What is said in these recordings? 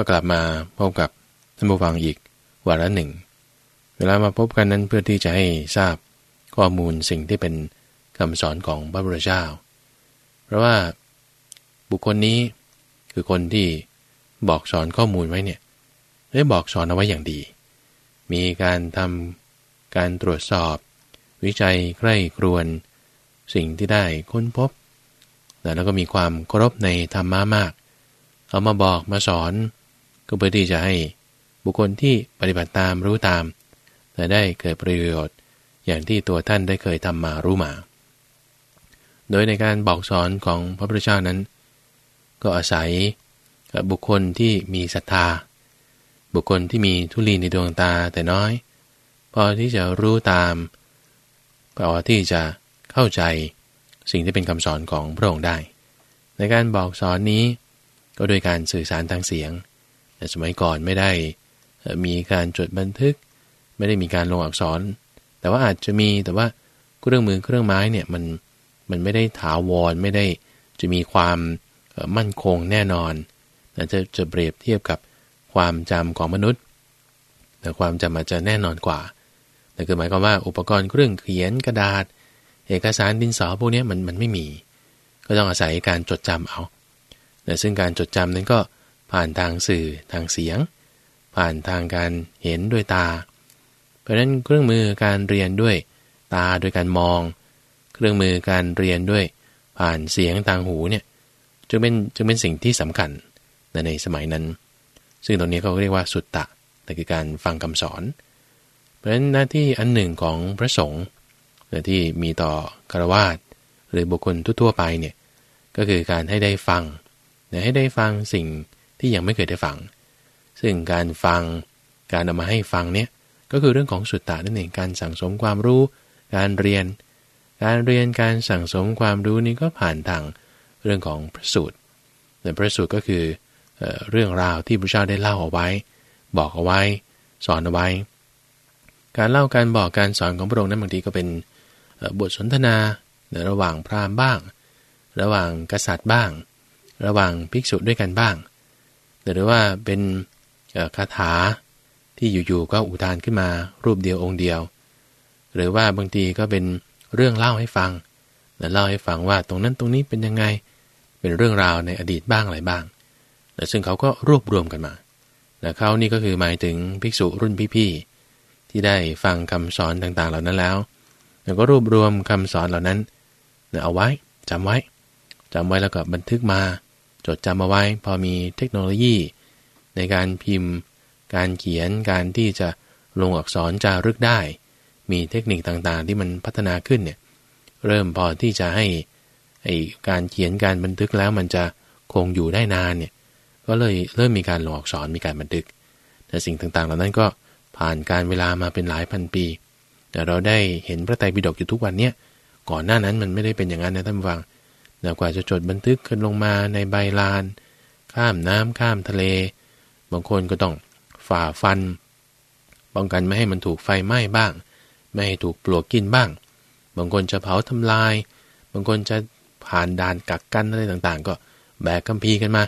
ก็กลับมาพบกับท่านผู้ฟังอีกวาระหนึ่ง เวลามาพบกันนั้นเพื่อที่จะให้ทราบข้อมูลสิ่งที่เป็นคำสอนของพระพุทธเจ้า เพราะว่าบุคคลนี้คือคนที่บอกสอนข้อมูลไว้เนี่ยได้บอกสอนเอาไว้อย่างดี มีการทำการตรวจสอบ วิจัยใกล้ครวน สิ่งที่ได้ค้นพบ แล้วก็มีความเคารพในธรรมะมาก เอามาบอกมาสอน ก็เพื่อที่จะให้บุคคลที่ปฏิบัติตามรู้ตามแต่ได้เกิดประโยชน์ อย่างที่ตัวท่านได้เคยทำมารู้มา โดยในการบอกสอนของพระพุทธเจ้านั้น ก็อาศัยบุคคลที่มีศรัทธา บุคคลที่มีทุลีในดวงตาแต่น้อย พอที่จะรู้ตามพอที่จะเข้าใจสิ่งที่เป็นคำสอนของพระองค์ได้ ในการบอกสอนนี้ก็โดยการสื่อสารทางเสียง สมัยก่อนไม่ได้มีการจดบันทึก ไม่ได้มีการลงอักษร แต่ว่าอาจจะมีแต่ว่าเครื่องมือเครื่องไม้เนี่ยมันมันไม่ได้ถาวรไม่ได้จะมีความมั่นคงแน่นอนจะจะเปรียบเทียบกับความจำของมนุษย์ แต่ความจำอาจจะแน่นอนกว่าแต่คือหมายความว่าอุปกรณ์เครื่องเขียนกระดาษ เอกสารดินสอพวกนี้มันมันไม่มี ก็ต้องอาศัยการจดจำเอาแต่ซึ่งการจดจำนั้นก็ ผ่านทางสื่อทางเสียง ผ่านทางการเห็นด้วยตา เพราะฉะนั้นเครื่องมือการเรียนด้วยตาโดยการมอง เครื่องมือการเรียนด้วย ผ่านเสียงทางหูเนี่ยจึงเป็นจึงเป็นสิ่งที่สำคัญในสมัยนั้น ซึ่งตรงนี้เขาเรียกว่าสุตตะแต่คือการฟังคำสอน เพราะฉะนั้นหน้าที่อันหนึ่งของพระสงฆ์ที่มีต่อคารวาสหรือบุคคลทั่วไปเนี่ยก็คือการให้ได้ฟังให้ได้ฟังสิ่ง ที่ยังไม่เคยได้ฟัง ซึ่งการฟังการเอามาให้ฟังเนี่ยก็คือเรื่องของสุตตะนั่นเองการสั่งสมความรู้ การเรียน การเรียนการสั่งสมความรู้นี้ก็ผ่านทางเรื่องของพระสูตรแต่พระสูตรก็คือเรื่องราวที่พระเจ้าได้เล่าเอาไว้ บอกเอาไว้ สอนเอาไว้ การเล่าการบอกการสอนของพระองค์นั้นบางทีก็เป็นบทสนทนาในระหว่างพราหมณ์บ้าง ระหว่างกษัตริย์บ้าง ระหว่างภิกษุด้วยกันบ้าง หรือว่าเป็นคาถาที่อยู่ๆก็อุทานขึ้นมารูปเดียวองค์เดียว หรือว่าบางทีก็เป็นเรื่องเล่าให้ฟังและเล่าให้ฟังว่าตรงนั้นตรงนี้เป็นยังไง เป็นเรื่องราวในอดีตบ้างอะไรบ้างแต่ซึ่งเขาก็รวบรวมกันมาแต่เขานี่ก็คือหมายถึงภิกษุรุ่นพี่ๆที่ได้ฟังคำสอนต่างๆ เหล่านั้นแล้วแล้วก็รวบรวมคำสอนเหล่านั้นเอาไว้จำไว้จำไว้แล้วก็บันทึกมา จดจำเอาไว้ พอมีเทคโนโลยี ในการพิมพ์ การเขียนการที่จะลงอักษรจารึกได้ มีเทคนิคต่างๆ ที่มันพัฒนาขึ้นเนี่ยเริ่มพอที่จะให้ไอการเขียนการบันทึกแล้วมันจะคงอยู่ได้นานเนี่ยก็เลยเริ่มมีการลงอักษรมีการบันทึก แต่สิ่งต่างๆ เหล่านั้นก็ผ่านการเวลามาเป็นหลายพันปี แต่เราได้เห็นพระไตรปิฎกอยู่ทุกวันเนี้ยก่อนหน้านั้นมันไม่ได้เป็นอย่างนั้นนะท่านฟัง แต่กว่าจะจดบันทึกขึ้นลงมาในใบลาน ข้ามน้ำข้ามทะเล บางคนก็ต้องฝ่าฟัน ป้องกันไม่ให้มันถูกไฟไหม้บ้าง ไม่ให้ถูกปลวกกินบ้าง บางคนจะเผาทำลาย บางคนจะผ่านด่านกักกันอะไรต่างๆ ก็แบกคัมภีร์กันมา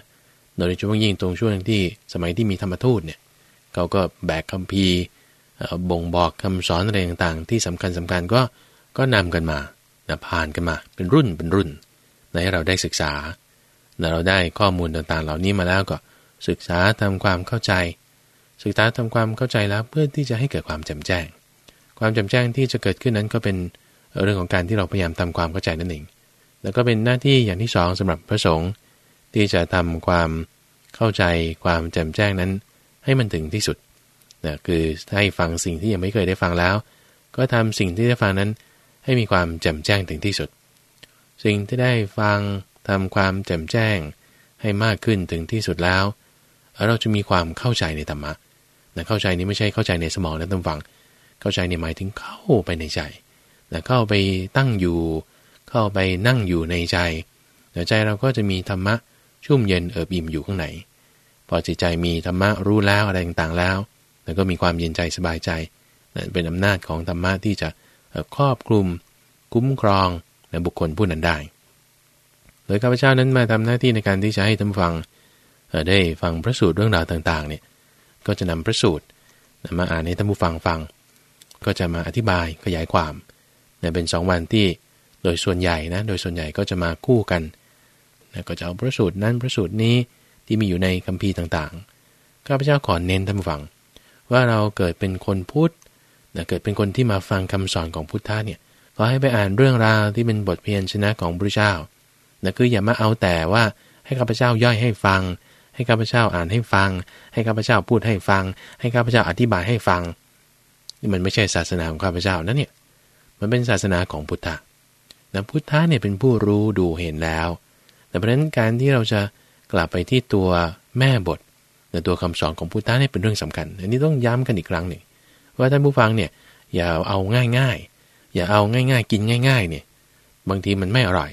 โดยเฉพาะยิ่งตรงช่วงที่สมัยที่มีธรรมทูตเนี่ยเขาก็แบกคัมภีร์บ่งบอกคำสอนอะไรต่างๆ ที่สำคัญสำคัญก็ก็นำกันมาผ่านกันมา เป็นรุ่นเป็นรุ่น ให้เราได้ศึกษาเราได้ข้อมูลต่างๆ เหล่านี้มาแล้วก็ศึกษาทำความเข้าใจ ศึกษาทำความเข้าใจแล้วเพื่อที่จะให้เกิดความแจ่มแจ้ง ความแจ่มแจ้งที่จะเกิดขึ้นนั้นก็เป็นเรื่องของการที่เราพยายามทำความเข้าใจนั่นเอง แล้วก็เป็นหน้าที่อย่างที่สองสำหรับพระสงฆ์ที่จะทำความเข้าใจความแจ่มแจ้งนั้น ให้มันถึงที่สุดนะคือให้ฟังสิ่งที่ยังไม่เคยได้ฟังแล้ว ก็ทำสิ่งที่ได้ฟังนั้น ให้มีความแจ่มแจ้งถึงที่สุด สิ่งที่ได้ฟังทำความแจ่มแจ้ง ให้มากขึ้นถึงที่สุดแล้ว เราจะมีความเข้าใจในธรรมะนะเข้าใจนี้ไม่ใช่เข้าใจในสมองนะท่านฟัง เข้าใจในหมายถึงเข้าไปในใจนะเข้าไปตั้งอยู่ เข้าไปนั่งอยู่ในใจใจเราก็จะมีธรรมะชุ่มเย็นเอิบอิ่มอยู่ข้างในพอจิตใจมีธรรมะรู้แล้วอะไรต่างๆแล้วแล้วก็มีความเย็นใจสบายใจเป็นอำนาจของธรรมะที่จะครอบคลุม คุ้มครอง ในบุคคลผู้นั้นได้ โดยข้าพเจ้านั้นมาทำหน้าที่ในการที่จะให้ท่านฟังได้ฟังพระสูตรเรื่องราวต่างๆเนี่ยก็จะนำพระสูตรมาอ่านให้ท่านผู้ฟังฟัง ก็จะมาอธิบายขยายความนี่ยเป็น2วันที่โดยส่วนใหญ่นะโดยส่วนใหญ่ก็จะมาคู่กันนะก็จะเอาพระสูตรนั้นพระสูตรนี้ที่มีอยู่ในคัมภีร์ต่างๆ ข้าพเจ้าขอเน้นท่านผู้ฟัง ว่าเราเกิดเป็นคนพุทธนะเกิดเป็นคนที่มาฟังคำสอนของพุทธะเนี่ย อให้ไปอ่านเรื่องราวที่เป็นบทเพียรชนะของพระเจ้านะคืออย่ามาเอาแต่ว่าให้ข้าพเจ้าย่อยให้ฟัง ให้ข้าพเจ้าอ่านให้ฟัง ให้ข้าพเจ้าพูดให้ฟัง ให้ข้าพเจ้าอธิบายให้ฟังนี่มันไม่ใช่ศาสนาของข้าพเจ้านะเนี่ยมันเป็นศาสนาของพุทธะนะพุทธะเนี่ยเป็นผู้รู้ดูเห็นแล้ว แต่เพราะนั้นการที่เราจะกลับไปที่ตัวแม่บทในตัวคำสอนของพุทธะเนี่ยเป็นเรื่องสำคัญ อันนี้ต้องย้ำกันอีกครั้งหนึ่งว่าท่านผู้ฟังเนี่ยอย่าเอาง่ายๆ อย่าเอาง่าย ๆ กินง่าย ๆ เนี่ย บางทีมันไม่อร่อย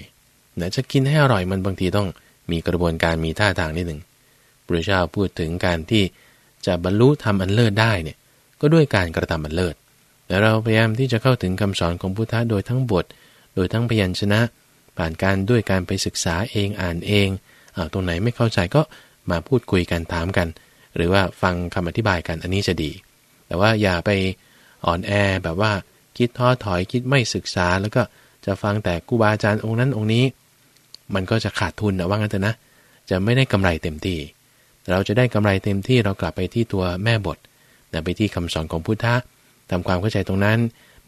นะจะกินให้อร่อยมันบางทีต้องมีกระบวนการมีท่าทางนิดหนึ่งพระเจ้าพูดถึงการที่จะบรรลุธรรมอันเลิศได้เนี่ยก็ด้วยการกระทำอันเลิศแต่เราพยายามที่จะเข้าถึงคำสอนของพุทธะโดยทั้งบท โดยทั้งพยัญชนะ ผ่านการด้วยการไปศึกษาเองอ่านเองเอตรงไหนไม่เข้าใจก็มาพูดคุยกันถามกัน หรือว่าฟังคำอธิบายกันอันนี้จะดี แต่ว่าอย่าไปอ่อนแอแบบว่า คิดท้อถอยคิดไม่ศึกษา แล้วก็จะฟังแต่กูบาอาจารย์องค์นั้นองค์นี้ มันก็จะขาดทุนนะว่างั้นเถอะนะ จะไม่ได้กำไรเต็มที่เราจะได้กำไรเต็มที่เรากลับไปที่ตัวแม่บทไปที่คำสอนของพุทธะทำความเข้าใจตรงนั้น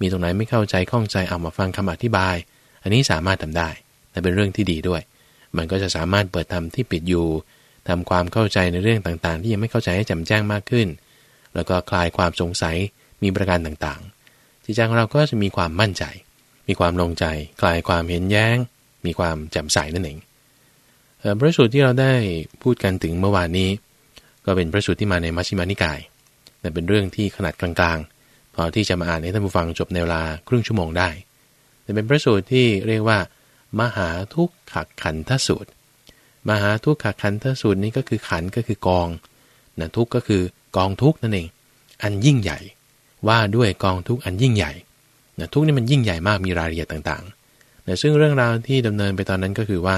มีตรงไหนไม่เข้าใจข้องใจเอามาฟังคำอธิบาย อันนี้สามารถทำได้แต่เป็นเรื่องที่ดีด้วย มันก็จะสามารถเปิดทำที่ปิดอยู่ทำความเข้าใจในเรื่องต่างๆ ที่ยังไม่เข้าใจให้แจ่มแจ้งมากขึ้น แล้วก็คลายความสงสัยมีประการต่างๆ จิตใจของเราก็จะมีความมั่นใจ มีความลงใจ คลายความเห็นแย้ง มีความแจ่มใสนั่นเองพระสูตรที่เราได้พูดกันถึงเมื่อวานนี้ ก็เป็นพระสูตรที่มาในมัชฌิมานิกายแต่เป็นเรื่องที่ขนาดกลางๆ พอที่จะมาอ่านให้ท่านผู้ฟังจบในเวลาครึ่งชั่วโมงได้ แต่เป็นพระสูตรที่เรียกว่า มหาทุกขขันทสูตร มหาทุกขขันทสูตรนี้ก็คือขันก็คือกองนะทุกก็คือกองทุกนั่นเอง อันยิ่งใหญ่ ว่าด้วยกองทุกอันยิ่งใหญ่นะทุกนี่มันยิ่งใหญ่มากมีรายละเอียดต่างๆนะซึ่งเรื่องราวที่ดำเนินไปตอนนั้นก็คือว่า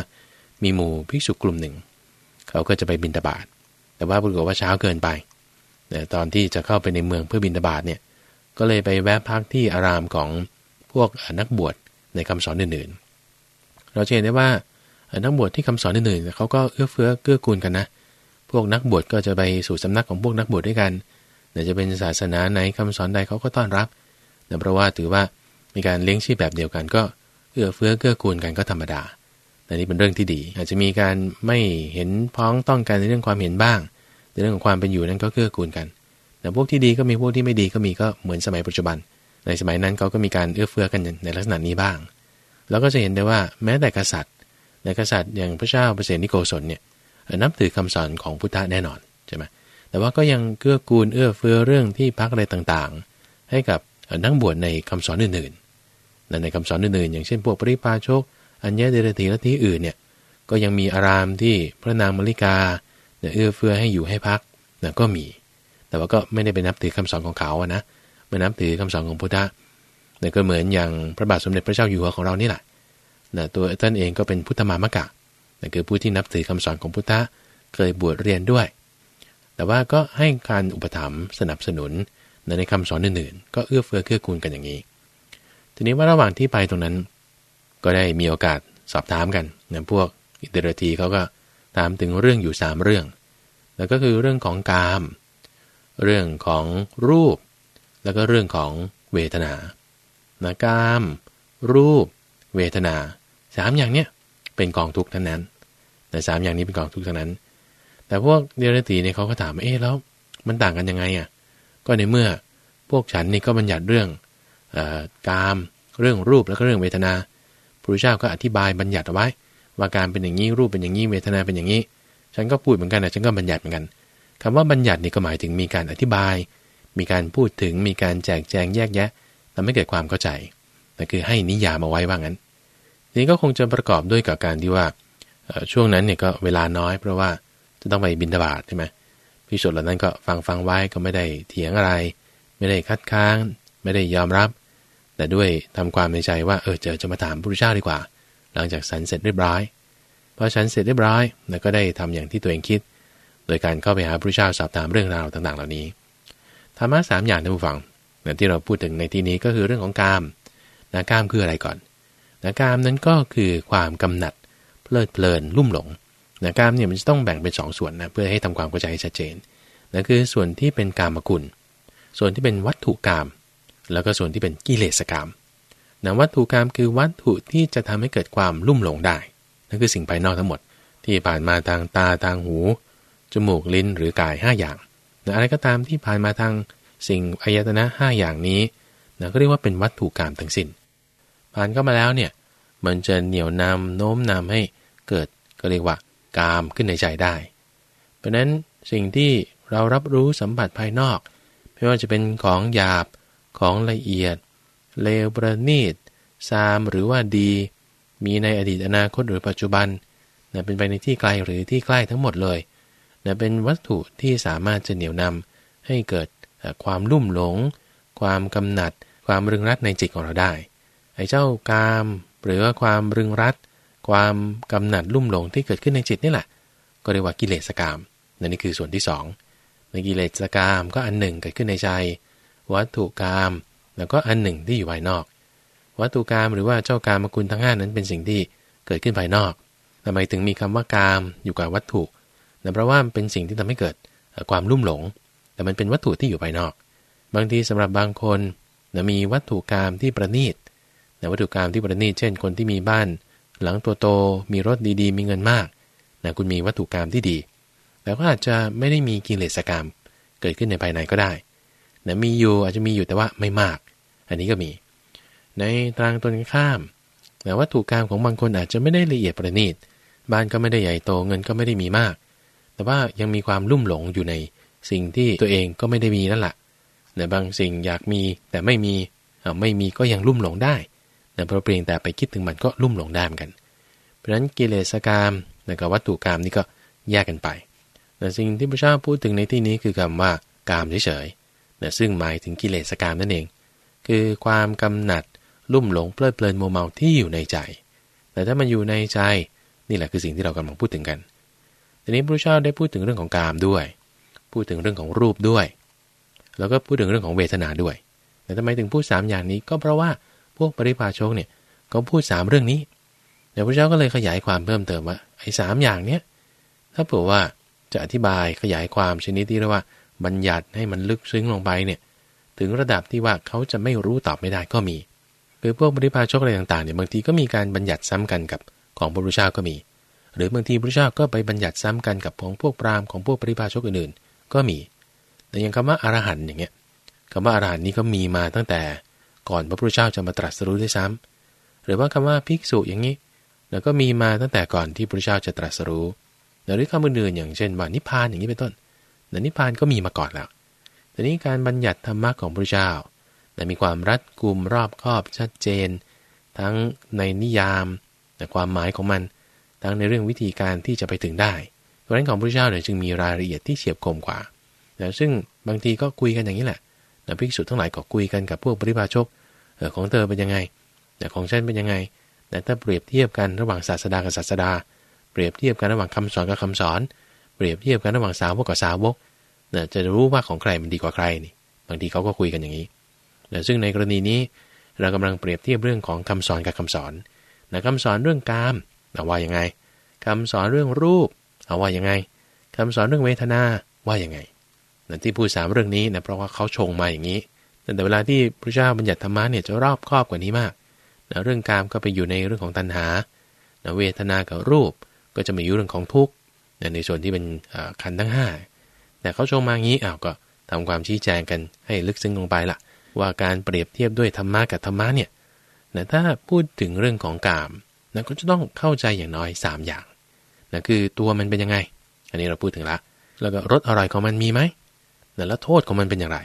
มีหมู่ภิกษุกลุ่มหนึ่ง เขาก็จะไปบินตบาตแต่ว่าปรากฏว่าเช้าเกินไปนะตอนที่จะเข้าไปในเมืองเพื่อบินตบาตเนี่ยก็เลยไปแวะพักที่อารามของพวกนักบวชในคำสอนอื่นๆ เราเห็นได้ว่านักบวชที่คำสอนอื่นๆเขาก็เอื้อเฟื้อเกื้อกูลกันนะ พวกนักบวชก็จะไปสู่สำนักของพวกนักบวชด้วยกัน จะเป็นศาสนาไหนคำสอนใดเขาก็ต้อนรับเนื่เพราะว่าถือว่ามีการเลี้ยงชีพแบบเดียวกันก็เอื้อเฟื้อเกื้อกูลกันก็ธรรมดาแต่นี้เป็นเรื่องที่ดี อาจจะมีการไม่เห็นพ้องต้องกันในเรื่องความเห็นบ้าง ในเรื่องของความเป็นอยู่นั้นก็เกื้อกูลกัน แต่พวกที่ดีก็มีพวกที่ไม่ดีก็มีก็เหมือนสมัยปัจจุบัน ในสมัยนั้นเขาก็มีการเอื้อเฟื้อกันในลักษณะนี้บ้าง แล้วก็จะเห็นได้ว่าแม้แต่กษัตริย์ ในกษัตริย์อย่างพระเจ้าเปรตนิโกศลเนี่ยนับถือคำสอนของพุทธะแน่นอนใช่ไหม แต่ว่าก็ยังเกื้อกูลเอื้อเฟื้อเรื่องที่พักอะไรต่างๆ ให้กับนักบวชในคำสอนอื่นๆในคำสอนอื่นๆ อย่างเช่นพวกปริพาชก อัญญเดรธีและที่อื่นเนี่ยก็ยังมีอารามที่พระนางมริกาเอื้อเฟื้อให้อยู่ให้พักนะก็มี แต่ว่าก็ไม่ได้ไปนับถือคำสอนของเขาอะนะไมานับถือคำสอนของพุทธะนี่ก็เหมือนอย่างพระบาทสมเด็จพระเจ้าอยู่หัวของเรานี่แหละนะตัวท่านเองก็เป็นพุทธมามกะนั่นคือผู้ที่นับถือคำสอนของพุทธะเคยบวชเรียนด้วย แต่ว่าก็ให้การอุปถัมภ์สนับสนุนในคำสอนอื่นๆ ก็เอื้อเฟื้อเกื้อกูลกันอย่างนี้ ทีนี้ว่าระหว่างที่ไปตรงนั้น ก็ได้มีโอกาสสอบถามกันนะพวกอิตรทีเขาก็ถามถึงเรื่องอยู่สามเรื่อง แล้วก็คือเรื่องของกาม เรื่องของรูป แล้วก็เรื่องของเวทนานะกาม รูป เวทนาสามอย่างเนี้ยเป็นกองทุกข์ทั้งนั้นแต่สามอย่างนี้เป็นกองทุกข์ทั้งนั้น แต่พวกเดรัจฉีเนี่ยเขาก็ถามเอ๊ะแล้วมันต่างกันยังไงอะก็ในเมื่อพวกฉันนี่ก็บัญญัติเรื่องอกามเรื่องรูปแล้วก็เรื่องเวทนาพระเจ้าก็อธิบายบัญญัติเอาไว้ ว่าการเป็นอย่างนี้รูปเป็นอย่างนี้เวทนาเป็นอย่างนี้ ฉันก็พูดเหมือนกันนะฉันก็บัญญัติเหมือนกันคำว่าบัญญัตินี่ก็หมายถึงมีการอธิบาย มีการพูดถึงมีการแจกแจงแยกแยะทำให้เกิดความเข้าใจนั่นคือให้นิยามมาไว้ว่างั้น นี้ก็คงจะประกอบด้วยกับการที่ว่าช่วงนั้นเนี่ยก็เวลาน้อยเพราะว่า จะต้องไปบินทบาทใช่ไหมพิสุทธ์เหล่านั้นก็ฟังฟังไว้ก็ไม่ได้เถียงอะไร ไม่ได้คัดค้านไม่ได้ยอมรับ แต่ด้วยทำความในใจว่าเออเจอจะมาถามพระพุทธเจ้าดีกว่า หลังจากสันเสร็จเรียบร้อยพอฉันเสร็จเรียบร้อยแล้วก็ได้ทำอย่างที่ตัวเองคิด โดยการเข้าไปหาพระพุทธเจ้าสอบถามเรื่องราวต่าง ๆ เหล่านี้ธรรมะสามอย่างท่านผู้ฟังที่เราพูดถึงในที่นี้ก็คือเรื่องของกามนะกามคืออะไรก่อนนะกามนั้นก็คือความกำหนัด เพลิดเพลินลุ่มหลง นะกามเนี่ยมันจะต้องแบ่งเป็น2สส่วนนะเพื่อให้ทำความเข้าใจชัดเจนนะคือส่วนที่เป็นกามกุล ส่วนที่เป็นวัตถุกรรมแล้วก็ส่วนที่เป็นกิเลสกรรมนะวัตถุกรรมคือวัตถุที่จะทำให้เกิดความลุ่มหลงได้ นั่นคือสิ่งภายนอกทั้งหมด ที่ผ่านมาทางตาทางหู จมูกลิ้นหรือกาย 5 อย่างนะอะไรก็ตามที่ผ่านมาทางสิ่งอายตนะ5อย่างนี้นะก็เรียกว่าเป็นวัตถุกรรมทั้งสิน้น ผ่านเข้ามาแล้วเนี่ยมันจะเหนี่ยวนำโน้มนำให้เกิดก็เรียกว่า กามขึ้นในใจได้ เพราะนั้นสิ่งที่เรารับรู้สัมผัสภายนอก ไม่ว่าจะเป็นของหยาบของละเอียด เลวประณีตซามหรือว่าดี มีในอดีตอนาคตหรือปัจจุบันนะเป็นไปในที่ไกลหรือที่ใกล้ทั้งหมดเลยนะเป็นวัตถุที่สามารถจะเหนี่ยวนำให้เกิดความลุ่มหลง ความกำหนัด ความรึงรัดในจิตของเราได้ไอ้เจ้ากาม หรือว่าความรึงรัด ความกำหนัดลุ่มหลงที่เกิดขึ้นในจิตนี่แหละ ก็เรียกว่ากิเลสกามนั่นนี่คือส่วนที่2ในกิเลสกามก็อันหนึ่งเกิดขึ้นในใจ วัตถุกาม แล้วก็อันหนึ่งที่อยู่ภายนอก วัตถุกามหรือว่าเจ้ากามกุลทั้งห้านั้นเป็นสิ่งที่เกิดขึ้นภายนอกทำไมถึงมีคำว่ากามอยู่กับวัตถุเพราะว่าเป็นสิ่งที่ทำให้เกิดความลุ่มหลง แต่มันเป็นวัตถุที่อยู่ภายนอก บางทีสำหรับบางคนนะมีวัตถุกรรมที่ประณีตนะวัตถุกรรมที่ประณีต เช่น คนที่มีบ้าน หลังตัวโตมีรถดีๆ มีเงินมากนะคุณมีวัตถุกรรมที่ดี แต่ก็อาจจะไม่ได้มีกิเลสกรรม เกิดขึ้นในภายในก็ได้นะมีอยู่อาจจะมีอยู่แต่ว่าไม่มาก อันนี้ก็มี ในทางตรงข้ามแต่วัตถุกรรมของบางคนอาจจะไม่ได้ละเอียดประณีต บ้านก็ไม่ได้ใหญ่โตเงินก็ไม่ได้มีมาก แต่ว่ายังมีความลุ่มหลงอยู่ในสิ่งที่ตัวเองก็ไม่ได้มีนั่นแหละแต่บางสิ่งอยากมีแต่ไม่มีไม่มีก็ยังลุ่มหลงได้ แต่เพราะเพียงแต่ไปคิดถึงมันก็ลุ่มหลงได้เหมือนกัน เพราะฉะนั้นกิเลสกรรมกับวัตถุกรรมนี่ก็แยกกันไปแต่สิ่งที่พระเจ้าพูดถึงในที่นี้คือคำว่ากามเฉยๆซึ่งหมายถึงกิเลสกรรมนั่นเอง คือความกำหนัดลุ่มหลงเพลิดเพลินโมเมาที่อยู่ในใจ แต่ถ้ามันอยู่ในใจนี่แหละคือสิ่งที่เรากำลังพูดถึงกัน ทีนี้พระเจ้าได้พูดถึงเรื่องของกามด้วย พูดถึงเรื่องของรูปด้วย แล้วก็พูดถึงเรื่องของเวทนาด้วย แต่ทำไมถึงพูด 3 อย่างนี้ก็เพราะว่า วกปริพาชกเนี่ยก็พูด3เรื่องนี้ เดี๋ยวพระเจ้าก็เลยขยายความเพิ่มเติมว่าไอ้สอย่างเนี้ยถ้าเผื่อว่าจะอธิบายขยายความชนิดที่เรียกว่าบัญญัติให้มันลึกซึ้งลงไปเนี่ยถึงระดับที่ว่าเขาจะไม่รู้ตอบไม่ได้ก็มีคือพวกบริพาชกอะไรต่างๆเนี่ยบางทีก็มีการบัญญัติซ้ำกันกับของพระพุทธเจ้าก็มี หรือบางทีพระเจ้าก็ไปบัญญัติซ้ำกันกับของพวกปรามของพวกปริพาชกอื่นๆก็มี แต่อย่างคำว่าอารหันต์อย่างเงี้ยคำว่าอรหันต์นี้ก็มีมาตั้งแต่ ก่อนพระพุทธเจ้าจะมาตรัสรู้ด้วยซ้ำหรือว่าคำว่าภิกษุอย่างนี้แล้วก็มีมาตั้งแต่ก่อนที่พระพุทธเจ้าจะตรัสรู้หรือคำอื่นๆอย่างเช่นว่านิพพานอย่างนี้เป็นต้นแต่นิพพานก็มีมาก่อนแล้ว แต่นี้การบัญญัติธรรมะของพระเจ้าแต่มีความรัดกุมรอบคอบชัดเจน ทั้งในนิยามแต่ความหมายของมัน ทั้งในเรื่องวิธีการที่จะไปถึงได้เพราะนั้นของพระเจ้าเนี่ยจึงมีรายละเอียดที่เฉียบคมกว่าแต่ซึ่งบางทีก็คุยกันอย่างนี้แหละ ภิกษุทั้งหลายก็คุยกันกับพวกปริพาชกเออของเธอเป็นยังไง แต่ของฉันเป็นยังไง แต่ถ้าเปรียบเทียบกันระหว่างศาสดากับศาสดา เปรียบเทียบกันระหว่างคำสอนกับคำสอน เปรียบเทียบกันระหว่างสาวกกับสาวกเนี่ยจะรู้ว่าของใครมันดีกว่าใครนี่บางทีเขาก็คุยกันอย่างนี้แต่ซึ่งในกรณีนี้เรากำลังเปรียบเทียบเรื่องของคำสอนกับคำสอนนะคำสอนเรื่องกามว่ายังไงคำสอนเรื่องรูป เอาว่ายังไงคำสอนเรื่องเวทนาว่ายังไง นั่นที่พูดสามเรื่องนี้นะเพราะว่าเขาชงมาอย่างนี้ แต่เวลาที่พระเจ้าบัญญัติธรรมะเนี่ยจะรอบครอบกว่านี้มากนะเรื่องกามก็ไปอยู่ในเรื่องของตัณหานะเวทนากับรูปก็จะมาอยู่เรื่องของทุกข์ในส่วนที่เป็นขันทั้ง 5 แต่เขาชงมาอย่างนี้อ้าวก็ทำความชี้แจงกันให้ลึกซึ้งลงไปละว่าการเปรียบเทียบด้วยธรรมะกับธรรมะเนี่ยนะถ้าพูดถึงเรื่องของกามนะก็จะต้องเข้าใจอย่างน้อย 3 อย่างนะคือตัวมันเป็นยังไง อันนี้เราพูดถึงละ แล้วก็รสอร่อยของมันมีไหม แล้วโทษของมันเป็นอย่างไร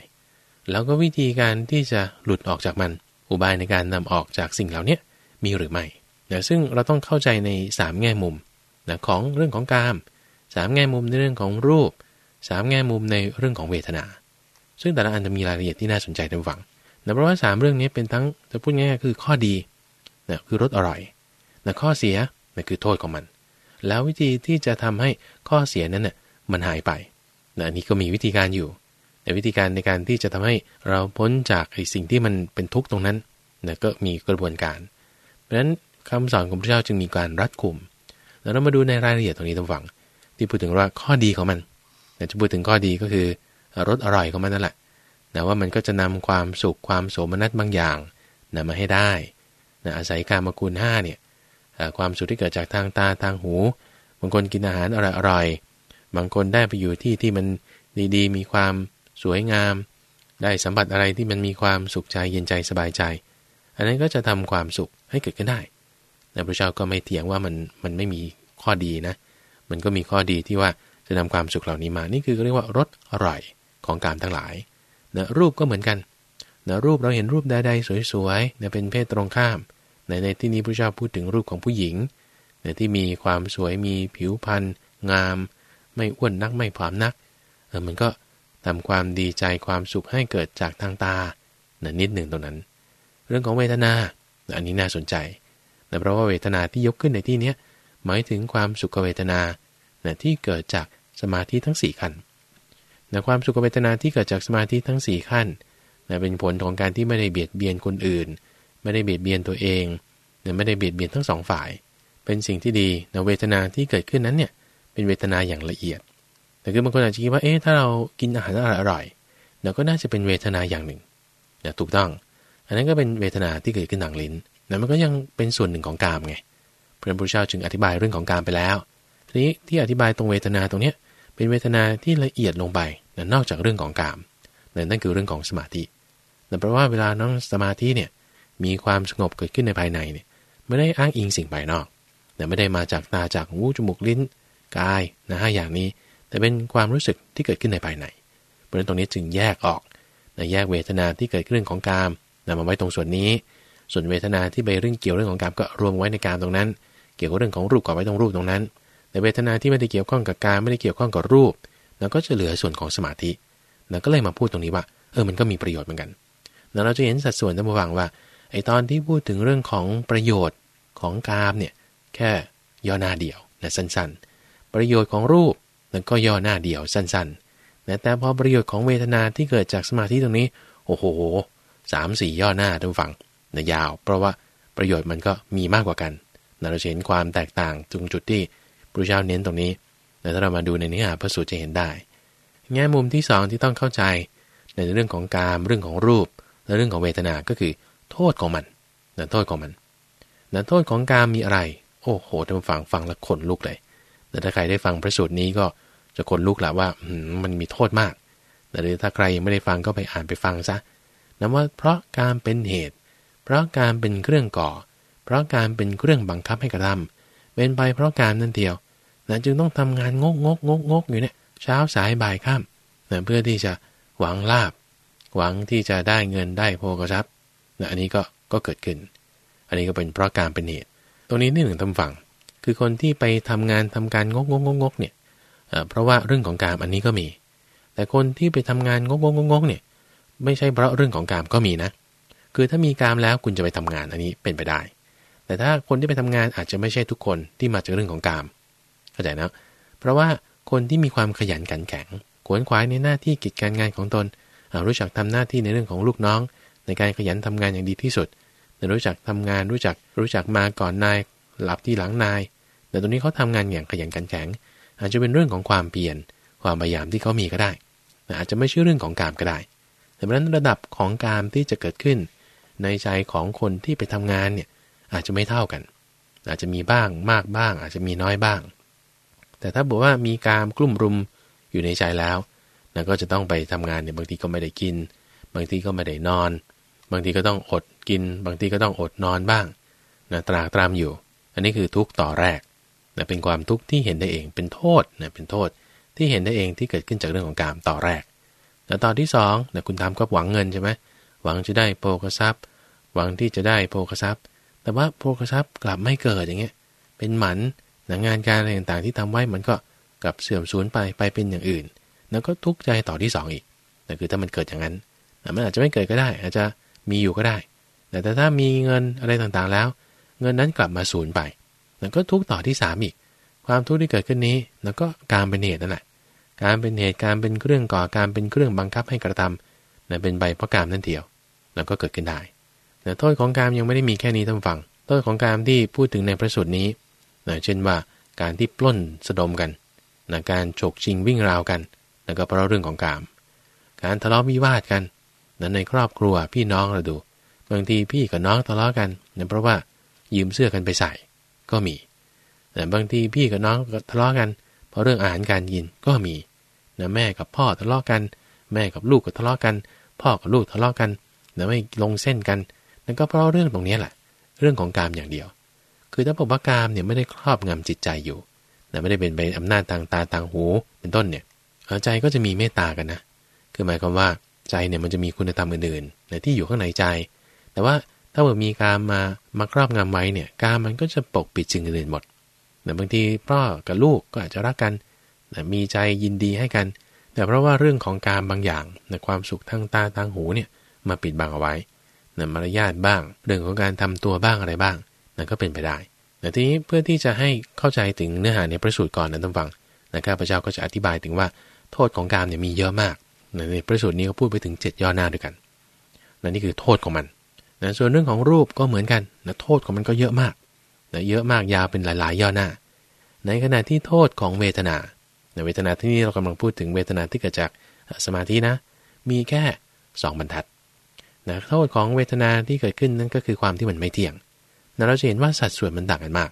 แล้วก็วิธีการที่จะหลุดออกจากมัน อุบายในการนำออกจากสิ่งเหล่านี้มีหรือไม่นะซึ่งเราต้องเข้าใจใน 3 แง่มุมนะของเรื่องของกาม 3 แง่มุมในเรื่องของรูป 3 แง่มุมในเรื่องของเวทนา ซึ่งแต่ละอันจะมีรายละเอียดที่น่าสนใจทั้งฝั่งนะเพราะว่า 3 เรื่องนี้เป็นทั้งจะพูดง่ายๆคือข้อดีนะคือรสอร่อยนะข้อเสียนะคือโทษของมัน แล้ววิธีที่จะทำให้ข้อเสียนั้นน่ยมันหายไป นะนี่ก็มีวิธีการอยู่ แต่วิธีการในการที่จะทำให้เราพ้นจากไอ้สิ่งที่มันเป็นทุกข์ตรงนั้นนะก็มีกระบวนการ เพราะฉะนั้นคำสอนของพระเจ้าจึงมีการรัดกุมแล้วเรามาดูในรายละเอียดตรงนี้ตรงฝัง ที่พูดถึงว่าข้อดีของมันนะจะพูดถึงข้อดีก็คือรสอร่อยของมันนั่นแหละนะว่ามันก็จะนำความสุขความโสมนัสบางอย่างนะมาให้ได้นะอาศัยการมากุลห้าเนี่ยความสุขที่เกิดจากทางตาทางหูบางคนกินอาหารอร่อย บางคนได้ไปอยู่ที่ที่มันดีๆ มีความสวยงาม ได้สัมผัสอะไรที่มันมีความสุขใจเย็นใจสบายใจ อันนั้นก็จะทำความสุขให้เกิดขึ้นได้แต่พระเจ้าก็ไม่เถียงว่ามันมันไม่มีข้อดีนะ มันก็มีข้อดีที่ว่าจะนำความสุขเหล่านี้มา นี่คือเรียกว่ารสอร่อยของการทั้งหลายนะรูปก็เหมือนกันนะรูปเราเห็นรูปใดๆสวยๆนะเป็นเพศตรงข้ามในในที่นี้พระเจ้าพูดถึงรูปของผู้หญิงนะที่มีความสวยมีผิวพรรณงาม ไม่อ้วนนักไม่ผอมนักเออมันก็ทำความดีใจความสุขให้เกิดจากทางตานะนิดหนึ่งตรงนั้น เรื่องของเวทนา อันนี้น่าสนใจนะเพราะว่าเวทนาที่ยกขึ้นในที่นี้หมายถึงความสุขเวทนานะที่เกิดจากสมาธิทั้ง 4 ขั้นนะความสุขเวทนาที่เกิดจากสมาธิทั้ง 4 ขั้นนะเป็นผลของการที่ไม่ได้เบียดเบียนคนอื่น ไม่ได้เบียดเบียนตัวเองนะไม่ได้เบียดเบียนทั้งสองฝ่าย เป็นสิ่งที่ดีนะเวทนาที่เกิดขึ้นนั้นเนี่ย เป็นเวทนาอย่างละเอียด แต่คือบางคนอาจจะคิดว่า เอ๊ะ ถ้าเรากินอาหารอร่อยๆเราก็น่าจะเป็นเวทนาอย่างหนึ่งนะถูกต้อง อันนั้นก็เป็นเวทนาที่เกิดขึ้นทางลิ้นนะมันก็ยังเป็นส่วนหนึ่งของกามไง พระพุทธเจ้าจึงอธิบายเรื่องของกามไปแล้ว ทีนี้ที่อธิบายตรงเวทนาตรงเนี้ยเป็นเวทนาที่ละเอียดลงไปนะนอกจากเรื่องของกามนั่นคือเรื่องของสมาธิแต่เพราะว่าเวลาน้องสมาธิเนี่ยมีความสงบเกิดขึ้นในภายในเนี่ยไม่ได้อ้างอิงสิ่งภายนอกแต่ไม่ได้มาจากตาจากหูจมูกลิ้น กายนะห้าอย่างนี้ แต่เป็นความรู้สึกที่เกิดขึ้นในภายใน เพราะฉะนั้นตรงนี้จึงแยกออกนะแยกเวทนาที่เกิดขึ้นเรื่องของกามนำมาไว้ตรงส่วนนี้ ส่วนเวทนาที่ไปเรื่องเกี่ยวเรื่องของกามก็รวมไว้ในกามตรงนั้น เกี่ยวกับเรื่องของรูปก็ไว้ตรงรูปตรงนั้น แต่เวทนาที่ไม่ได้เกี่ยวข้องกับการไม่ได้เกี่ยวข้องกับรูปเราก็จะเหลือส่วนของสมาธิเราก็เลยมาพูดตรงนี้ว่า เออ มันก็มีประโยชน์เหมือนกันแล้วเราจะเห็นสัดส่วนท่านผู้ฟังว่าไอตอนที่พูดถึงเรื่องของประโยชน์ของกามเนี่ยแค่ย่อหน้าเดียวนะสั้นๆ ประโยชน์ของรูปนั่นก็ย่อหน้าเดียวสั้นๆนะแต่พอประโยชน์ของเวทนาที่เกิดจากสมาธิตรงนี้ โอ้โหสามสี่ย่อหน้าท่านฟังนะยาว เพราะว่าประโยชน์มันก็มีมากกว่ากันเราเห็นความแตกต่างตรงจุดที่พระเจ้าเน้นตรงนี้แต่ถ้าเรามาดูในเนื้อหาพระสูตรจะเห็นได้ แง่มุมที่สองที่ต้องเข้าใจ ในเรื่องของการเรื่องของรูป และเรื่องของเวทนาก็คือ โทษของมันนะโทษของมันนะโทษของการมีอะไร โอ้โหท่านฟังฟังแล้วขนลุกเลย แต่ถ้าใครได้ฟังพระสูตรนี้ก็จะขนลุกแหละว่ามันมีโทษมาก แต่ถ้าใครยังไม่ได้ฟังก็ไปอ่านไปฟังซะนะว่าเพราะการเป็นเหตุ เพราะการเป็นเครื่องก่อ เพราะการเป็นเครื่องบังคับให้กระทำเป็นไปเพราะการนั่นเดียวนะจึงต้องทำงานงกงกงกงกอยู่เนี่ยเช้าสายบ่ายค่ำนะเพื่อที่จะหวังลาบ หวังที่จะได้เงินได้โภกทรัพย์นะอันนี้ก็ก็เกิดขึ้น อันนี้ก็เป็นเพราะการเป็นเหตุ ตรงนี้นี่หนึ่งทำฝั่ง คือคนที่ไปทำงานทำการงกงกงกงกเนี่ยเพราะว่าเรื่องของการอันนี้ก็มี แต่คนที่ไปทำงานงกงกงกเนี่ยไม่ใช่เพราะเรื่องของการก็มีนะ คือถ้ามีการแล้วคุณจะไปทำงานอันนี้เป็นไปได้ แต่ถ้าคนที่ไปทำงานอาจจะไม่ใช่ทุกคนที่มาจากเรื่องของการเข้าใจนะเพราะว่าคนที่มีความขยันขันแข็งขวนขวายในหน้าที่กิจการงานของตนรู้จักทำหน้าที่ในเรื่องของลูกน้อง ในการขยันทำงานอย่างดีที่สุดรู้จักทำงานรู้จักรู้จักมาก่อนนายหลับที่หลังนาย แต่ตรงนี้เขาทำงานอย่างขยันขันแข็ง อาจจะเป็นเรื่องของความเปลี่ยนความพยายามที่เขามีก็ได้ อาจจะไม่ใช่เรื่องของกามก็ได้ แต่เพราะนั้นระดับของกามที่จะเกิดขึ้น ในใจของคนที่ไปทำงานเนี่ยอาจจะไม่เท่ากัน อาจจะมีบ้างมากบ้าง อาจจะมีน้อยบ้าง แต่ถ้าบอกว่ามีกามกลุ่มรุมอยู่ในใจแล้วนะก็จะต้องไปทำงานเนี่ยบางทีก็ไม่ได้กิน บางทีก็ไม่ได้นอน บางทีก็ต้องอดกิน บางทีก็ต้องอดนอนบ้างนะตรากตรามอยู่ อันนี้คือทุกต่อแรก นะเป็นความทุกข์ที่เห็นได้เองเป็นโทษนะเป็นโทษที่เห็นได้เองที่เกิดขึ้นจากเรื่องของกามต่อแรกแล้วต่อที่2นะคุณทำก็หวังเงินใช่ไหมหวังจะได้โภคทรัพย์ หวังที่จะได้โภคทรัพย์ แต่ว่าโภคทรัพย์กลับไม่เกิดอย่างเงี้ยเป็นหมันนะงานการอะไรต่างๆที่ทำไว้มันก็กลับเสื่อมสูญไปไปเป็นอย่างอื่น แล้วก็ทุกข์ใจต่อที่ 2 อีกนั่คือถ้ามันเกิดอย่างนั้นนะมันอาจจะไม่เกิดก็ได้ อาจจะมีอยู่ก็ได้ แต่ถ้ามีเงินอะไรต่างๆแล้ว เงินนั้นกลับมาสูญไป นั่นก็ทุกต่อที่3อีก ความทุกข์ที่เกิดขึ้นนี้ แล้วก็การเป็นเหตุนั่นแหละ การเป็นเหตุการเป็นเครื่องก่อการเป็นเครื่องบังคับให้กระทำนะเป็นใบเพราะกามนั่นเดียว แล้วก็เกิดขึ้นได้แต่โทษของกามยังไม่ได้มีแค่นี้ท่านฟัง โทษของกามที่พูดถึงในพระสูตรนี้นะเช่นว่าการที่ปล้นสะดมกันนะการฉกชิงวิ่งราวกันแล้วก็เพราะเรื่องของกาม การทะเลาะวิวาทกันนะในครอบครัวพี่น้องเราดู บางทีพี่กับน้องทะเลาะกันนะเพราะว่ายืมเสื้อกันไปใส่ ก็มี แต่บางทีพี่กับน้องทะเลาะกัน เพราะเรื่องอาหารการกินก็มีนะแม่กับพ่อทะเลาะกัน แม่กับลูกก็ทะเลาะกัน พ่อกับลูกทะเลาะกันนะไม่ลงเส้นกันนั่นก็เพราะเรื่องตรงนี้แหละ เรื่องของกามอย่างเดียว คือถ้าบอกว่ากามเนี่ยไม่ได้ครอบงำจิตใจอยู่นะไม่ได้เป็นไปอำนาจทางตาทางหูเป็นต้นเนี่ยใจก็จะมีเมตตากันนะคือหมายความว่าใจเนี่ยมันจะมีคุณธรรมอื่นๆในที่อยู่ข้างในใจ แต่ว่า ถ้าเกิดมีการมามาครอบงำไว้เนี่ยการมันก็จะปกปิดสิ่งอื่นหมดแต่บางทีพ่อกับลูกก็อาจจะรักกันมีใจยินดีให้กัน แต่เพราะว่าเรื่องของการบางอย่างในความสุขทางตาทางหูเนี่ยมาปิดบังเอาไว้นมารยาทบ้าง เรื่องของการทำตัวบ้างอะไรบ้างนั่นก็เป็นไปได้แต่ทีนี้เพื่อที่จะให้เข้าใจถึงเนื้อหาในพระสูตรก่อนนะท่านฟังนะครับพระเจ้าก็จะอธิบายถึงว่าโทษของการเนี่ยมีเยอะมากในพระสูตรนี้ก็พูดไปถึง 7 ย่อหน้าด้วยกันนั่นนี่คือโทษของมัน นะส่วนเรื่องของรูปก็เหมือนกันนะโทษของมันก็เยอะมากนะเยอะมากยาวเป็นหลาย ๆ ย่อหน้า ในขณะที่โทษของเวทนาในเวทนาที่นี่เรากำลังพูดถึงเวทนาที่เกิดจากสมาธินะ มีแค่ 2 บรรทัดนะโทษของเวทนาที่เกิดขึ้นนั่นก็คือความที่มันไม่เที่ยงนะเราจะเห็นว่าสัดส่วนมันต่างกันมาก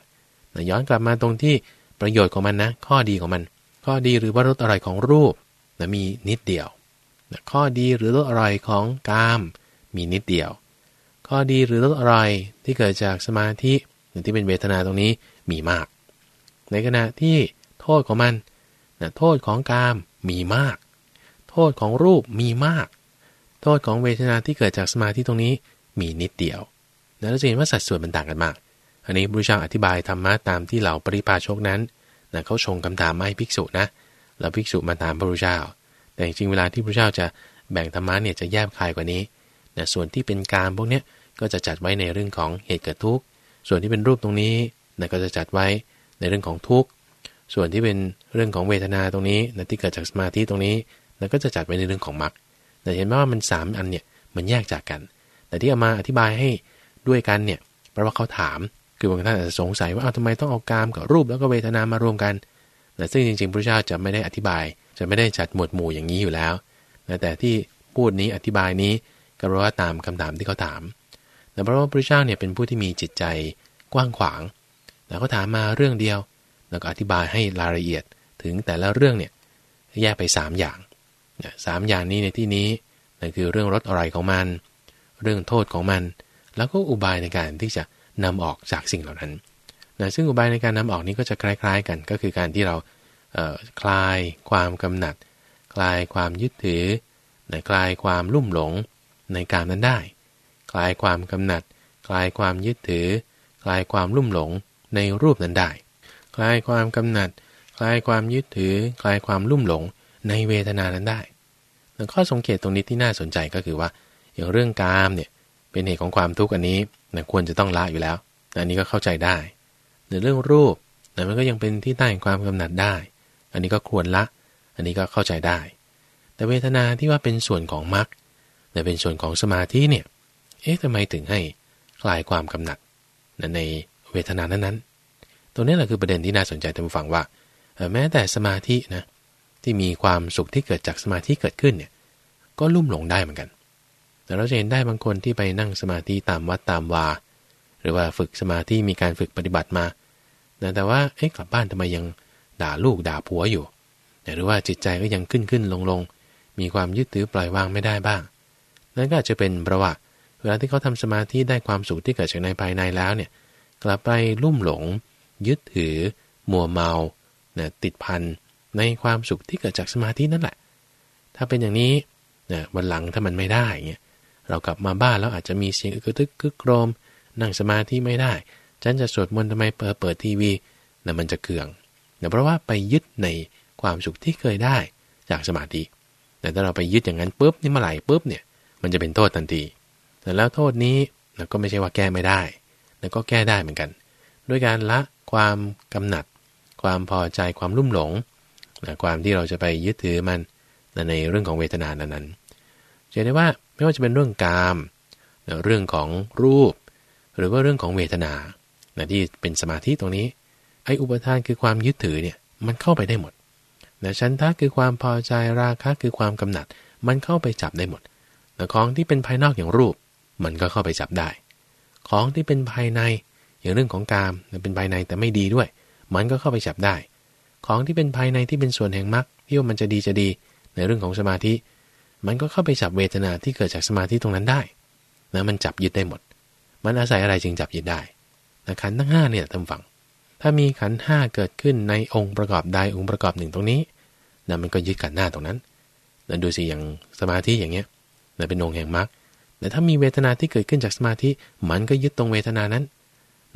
นะย้อนกลับมาตรงที่ประโยชน์ของมันนะ ข้อดีของมัน ข้อดีหรือว่ารสอร่อยของรูปนะมีนิดเดียวนะข้อดีหรือรสอร่อยของกาม มีนิดเดียว ข้อดีหรือรสอร่อยที่เกิดจากสมาธิหรือที่เป็นเวทนาตรงนี้มีมาก ในขณะที่โทษของมันนะโทษของกามมีมาก โทษของรูปมีมาก โทษของเวทนาที่เกิดจากสมาธิตรงนี้มีนิดเดียวนะเราจะเห็นว่าสัดส่วนมันต่างกันมาก อันนี้บุรุษาอธิบายธรรมะตามที่เหล่าปริพาชกนั้นนะเขาชงคำถามมาให้ภิกษุนะแล้วภิกษุมาถามพระพุทธเจ้า แต่จริงเวลาที่พระเจ้าจะแบ่งธรรมะเนี่ยจะแยบคายกว่านี้ นะส่วนที่เป็นการพวกเนี้ยก็จะจัดไว้ในเรื่องของเหตุเกิดทุกข์ ส่วนที่เป็นรูปตรงนี้นะก็จะจัดไว้ในเรื่องของทุกข์ ส่วนที่เป็นเรื่องของเวทนาตรงนี้นะที่เกิดจากสมาธิตรงนี้นะก็จะจัดไว้ในเรื่องของมรรคแต่เห็นไหมว่ามัน 3 อันเนี่ยมันแยกจากกัน แต่ที่เอามาอธิบายให้ด้วยกันเนี่ยเพราะว่าเขาถาม คือบางท่านอาจจะสงสัยว่าเอาทำไมต้องเอากามกับรูปแล้วก็เวทนามารวมกันแต่ซึ่งจริงๆพระเจ้าจะไม่ได้อธิบาย จะไม่ได้จัดหมวดหมู่อย่างนี้อยู่แล้วแต่ที่พูดนี้อธิบายนี้ ก็เพราะว่าตามคำถามที่เขาถามแต่เพราะว่าพระเจ้าเนี่ยเป็นผู้ที่มีจิตใจกว้างขวาง แล้วก็ถามมาเรื่องเดียว แล้วก็อธิบายให้รายละเอียดถึงแต่ละเรื่องเนี่ยแยกไป 3 อย่างสามอย่างนี้ในที่นี้นั่นคือเรื่องรสอะไรของมัน เรื่องโทษของมัน แล้วก็อุบายในการที่จะนำออกจากสิ่งเหล่านั้นนะซึ่งอุบายในการนำออกนี้ก็จะคล้าย ๆ กัน ก็คือการที่เราคลายความกำหนัด คลายความยึดถือนะคลายความลุ่มหลง ในการนั้นได้ คลายความกำหนัด คลายความยึดถือ คลายความลุ่มหลงในรูปนั้นได้ คลายความกำหนัด คลายความยึดถือ คลายความลุ่มหลงในเวทนานั้นได้แล้วข้อสังเกตตรงนี้ที่น่าสนใจก็คือว่า อย่างเรื่องกามเนี่ยเป็นเหตุของความทุกข์อันนี้นะควรจะต้องละอยู่แล้วอันนี้ก็เข้าใจได้ในเรื่องรูปนะมันก็ยังเป็นที่ตั้งความกำหนัดได้ อันนี้ก็ควรละ อันนี้ก็เข้าใจได้ แต่เวทนาที่ว่าเป็นส่วนของมรรค แต่เป็นส่วนของสมาธิเนี่ย เอ๊ะทำไมถึงให้คลายความกำหนัดในเวทนานั้นๆตัวนี้แหละคือประเด็นที่น่าสนใจท่านผู้ฟังว่า แม้แต่สมาธินะที่มีความสุขที่เกิดจากสมาธิเกิดขึ้นเนี่ย ก็ลุ่มหลงได้เหมือนกัน แต่เราจะเห็นได้บางคนที่ไปนั่งสมาธิตามวัดตามวา หรือว่าฝึกสมาธิมีการฝึกปฏิบัติมา แต่ว่าเอ๊ะกลับบ้านทำไมยังด่าลูกด่าผัวอยู่ หรือว่าจิตใจก็ยังขึ้นขึ้นลงลงมีความยึดถือปล่อยวางไม่ได้บ้าง นั่นก็อาจจะเป็นประวัติเวลาที่เขาทำสมาธิได้ความสุขที่เกิดจากในภายในแล้วเนี่ยกลับไปลุ่มหลง ยึดถือ มัวเมาเนี่ยติดพันในความสุขที่เกิดจากสมาธินั่นแหละ ถ้าเป็นอย่างนี้เนี่ยวันหลังถ้ามันไม่ได้เงี้ยเรากลับมาบ้านแล้วอาจจะมีเสียงอึกทึกกึกโครม นั่งสมาธิไม่ได้ ฉันจะสวดมนต์ทำไมเปิดเปิดทีวีนะมันจะเคืองนะเพราะว่าไปยึดในความสุขที่เคยได้จากสมาธิแต่ถ้าเราไปยึดอย่างนั้นปุ๊บนี่มาไหลปุ๊บเนี่ย มันจะเป็นโทษทันที แต่แล้วโทษนี้นก็ไม่ใช่ว่าแก้ไม่ได้นะก็แก้ได้เหมือนกัน ด้วยการละความกำหนัด ความพอใจความลุ่มหลงนะความที่เราจะไปยึดถือมันในเรื่องของเวทนานั้นๆจะได้ว่าไม่ว่าจะเป็นเรื่องกามนะเรื่องของรูป หรือว่าเรื่องของเวทนานะที่เป็นสมาธิตรงนี้ ไอ้อุปทานคือความยึดถือเนี่ยมันเข้าไปได้หมดนะชันทะคือความพอใจราคะคือความกำหนัด มันเข้าไปจับได้หมด นะของที่เป็นภายนอกอย่างรูป มันก็เข้าไปจับได้ ของที่เป็นภายในอย่างเรื่องของกามเป็นภายในแต่ไม่ดีด้วย มันก็เข้าไปจับได้ ของที่เป็นภายในที่เป็นส่วนแห่งมรรคที่ว่ามันจะดีจะดีในเรื่องของสมาธิ มันก็เข้าไปจับเวทนาที่เกิดจากสมาธิตรงนั้นได้นะมันจับยึดได้หมด มันอาศัยอะไรจึงจับยึดได้นะขันทั้งห้าเนี่ยทำฝัง ถ้ามีขันห้าเกิดขึ้นในองค์ประกอบใดองค์ประกอบหนึ่งตรงนี้นะมันก็ยึดขันหน้าตรงนั้นนะดูสิอย่างสมาธิอย่างเงี้ย นะเป็นองค์แห่งมรรคแต่ถ้ามีเวทนาที่เกิดขึ้นจากสมาธิมันก็ยึดตรงเวทนานั้น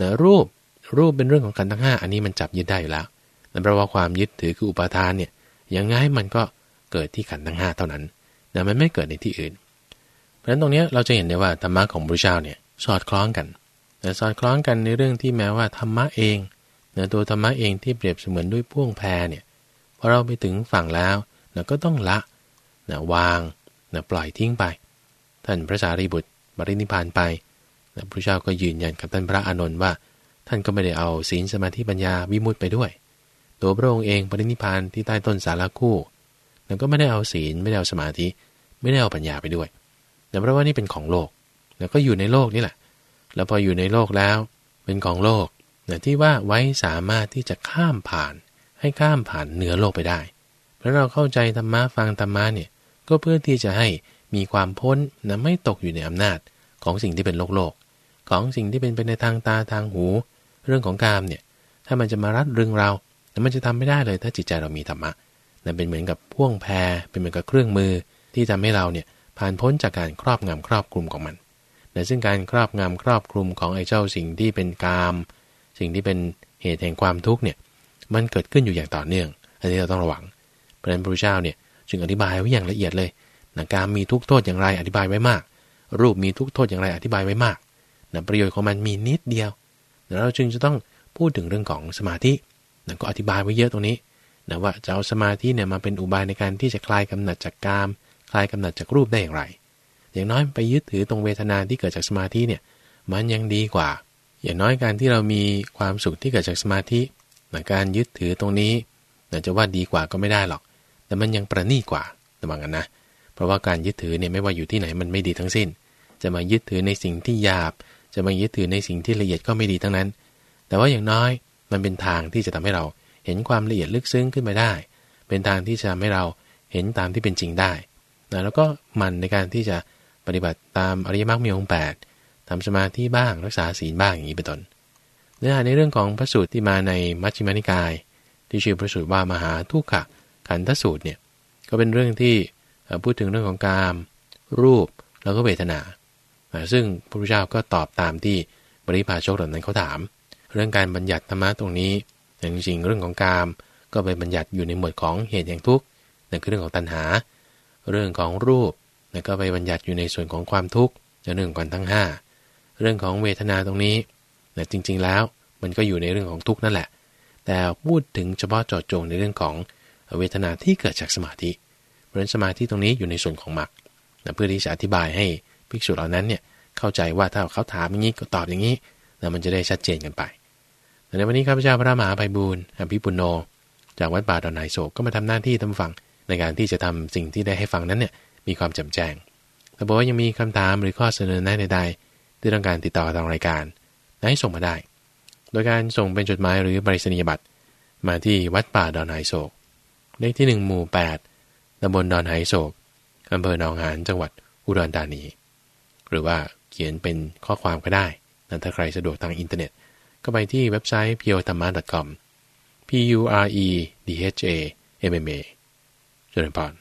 นะรูปรูปเป็นเรื่องของขันทั้งห้าอันนี้มันจับยึดได้อยู่แล้วนั่นแปลว่าความยึดถือคืออุปาทานเนี่ยยังไงมันก็เกิดที่ขันทั้งห้าเท่านั้นแต่มันไม่เกิดในที่อื่น เพราะฉะนั้นตรงนี้เราจะเห็นได้ว่าธรรมะของพระเจ้าเนี่ยสอดคล้องกันแต่สอดคล้องกันในเรื่องที่แม้ว่าธรรมะเองนื้อตัวธรรมะเองที่เปรียบเสมือนด้วยพ่วงแพรเนี่ยพอเราไปถึงฝั่งแล้วเราก็ต้องละนะวาง นะปล่อยทิ้งไป ท่านพระสารีบุตรบริณิพานไปนะพระเจ้าก็ยืนยันกับท่านพระอานนท์ว่า ท่านก็ไม่ได้เอาศีลสมาธิปัญญาวิมุตไปด้วย ตัวพระองค์เองปรินิพานที่ใต้ต้นสาราคู่แล้วก็ไม่ได้เอาศีลไม่ได้เอาสมาธิ ไม่ได้เอาปัญญาไปด้วยแต่เพราะว่านี่เป็นของโลก แล้วก็อยู่ในโลกนี่แหละ แล้วพออยู่ในโลกแล้ว เป็นของโลกนะที่ว่าไว้สามารถที่จะข้ามผ่าน ให้ข้ามผ่านเหนือโลกไปได้ เพราะเราเข้าใจธรรมะฟังธรรมะเนี่ย ก็เพื่อที่จะให้มีความพ้นนะไม่ตกอยู่ในอำนาจของสิ่งที่เป็นโลกโลก ของสิ่งที่เป็นไปในทางตาทางหู เรื่องของกามเนี่ยถ้ามันจะมารัดรึงเรามันจะทำไม่ได้เลยถ้าจิตใจเรามีธรรมะนั่นเป็นเหมือนกับพ่วงแพรเป็นเหมือนกับเครื่องมือ ที่ทำให้เราเนี่ยผ่านพ้นจากการครอบงำครอบคลุมของมันแต่ซึ่งการครอบงำครอบคลุมของไอ้เจ้าสิ่งที่เป็นกาม สิ่งที่เป็นเหตุแห่งความทุกข์เนี่ยมันเกิดขึ้นอยู่อย่างต่อเนื่อง อันนี้เราต้องระวังเพราะฉะนั้นพระเจ้าเนี่ย จึงอธิบายไว้อย่างละเอียดเลยนะกามมีทุกโทษอย่างไรอธิบายไว้มาก รูปมีทุกโทษอย่างไรอธิบายไว้มากนะประโยชน์ของมันมีนิดเดียวแล้วเราจึงจะต้องพูดถึงเรื่องของสมาธินะก็อธิบายไว้เยอะตรงนี้นะว่าจะเอาสมาธิเนี่ยมาเป็นอุบายในการที่จะคลายกำหนัดจากกาม คลายกำหนัดจากรูปได้อย่างไร อย่างน้อยไปยึดถือตรงเวทนาที่เกิดจากสมาธิเนี่ยมันยังดีกว่า อย่างน้อยการที่เรามีความสุขที่เกิดจากสมาธินะการยึดถือตรงนี้นะจะว่าดีกว่าก็ไม่ได้หรอก แต่มันยังประณีตกว่าระวังกันนะ เพราะว่าการยึดถือเนี่ยไม่ว่าอยู่ที่ไหนมันไม่ดีทั้งสิ้น จะมายึดถือในสิ่งที่หยาบ จะมายึดถือในสิ่งที่ละเอียดก็ไม่ดีทั้งนั้น แต่ว่าอย่างน้อยมันเป็นทางที่จะทำให้เราเห็นความละเอียดลึกซึ้งขึ้นมาได้ เป็นทางที่จะทำให้เราเห็นตามที่เป็นจริงได้นะแล้วก็มันในการที่จะปฏิบัติตามอริยมรรคมีองค์แปดทำสมาธิบ้างรักษาศีลบ้างอย่างนี้เป็นต้นเนื้อหาในเรื่องของพระสูตรที่มาในมัชฌิมานิกาย ที่ชื่อพระสูตรว่ามหาทุกขะ ขันธสูตรเนี่ยก็เป็นเรื่องที่พูดถึงเรื่องของกาม รูปแล้วก็เวทนา ซึ่งพระพุทธเจ้าก็ตอบตามที่บริพาชกเหล่านั้นเขาถาม เรื่องการบัญญัติธรรมะตรงนี้แต่จริงๆเรื่องของกามก็ไปบัญญัติอยู่ในหมวดของเหตุแห่งทุกข์นั่นคือเรื่องของตัณหา เรื่องของรูปนั่นก็ไปบัญญัติอยู่ในส่วนของความทุกข์ในเรื่องกันทั้ง 5 เรื่องของเวทนาตรงนี้แต่จริง ๆ แล้วมันก็อยู่ในเรื่องของทุกข์นั่นแหละ แต่พูดถึงเฉพาะเจาะจงในเรื่องของ เวทนาที่เกิดจากสมาธิ เพราะฉะนั้นสมาธิตรงนี้อยู่ในส่วนของมรรคเพื่อที่จะอธิบายให้ภิกษุเหล่านั้นเนี่ยเข้าใจว่าถ้าเขาถามอย่างนี้ก็ตอบอย่างนี้นะมันจะได้ชัดเจนกันไปในวันนี้ข้าพเจ้าพระมหาภัยบูรณ์อภิปุโน จากวัดป่าดอนไนโศกก็มาทำหน้าที่ทำฟังในการที่จะทำสิ่งที่ได้ให้ฟังนั้นเนี่ยมีความจำแจ้งถ้าบอกว่ายังมีคำถามหรือข้อเสนอแนะใดๆที่ต้องการติดต่อทางรายการให้ส่งมาได้ โดยการส่งเป็นจดหมายหรือบริษัทนียบัตรมาที่วัดป่าดอนไฮโศก เลขที่ 1 หมู่ 8ตำบลดอนไหโศกอำเภอหนองหานจังหวัดอุดรธานี หรือว่าเขียนเป็นข้อความก็ได้นะถ้าใครสะดวกทางอินเทอร์เน็ต ก็ไปที่เว็บไซต์ p u r e t h a m m a c o m p u r e d h a m m a เจริญพร